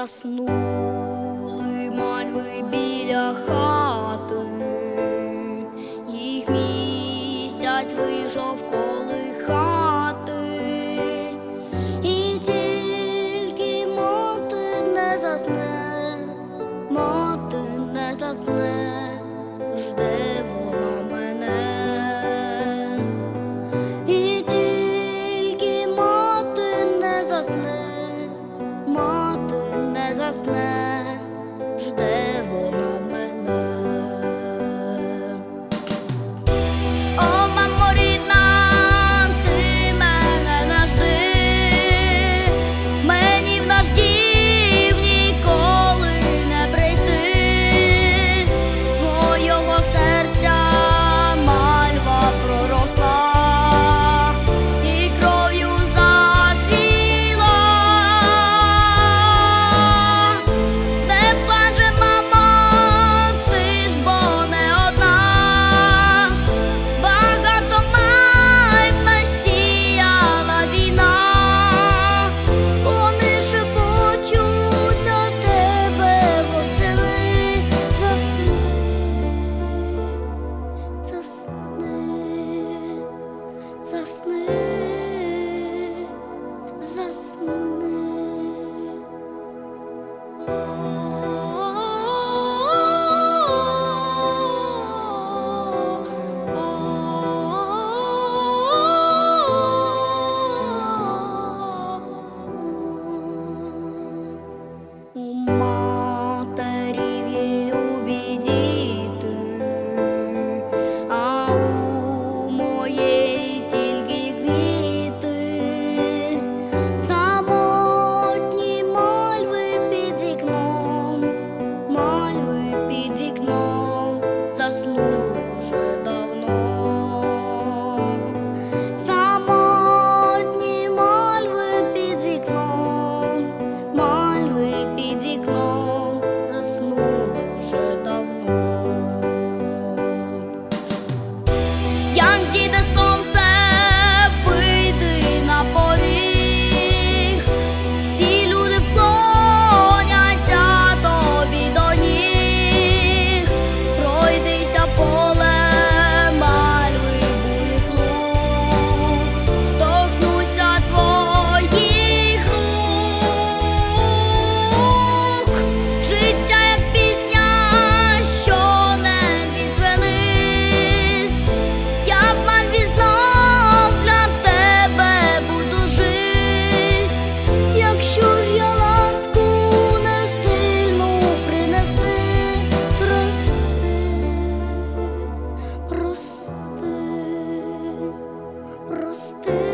заснули мальви біля хати, їх місяць вийшов колихати, пустив.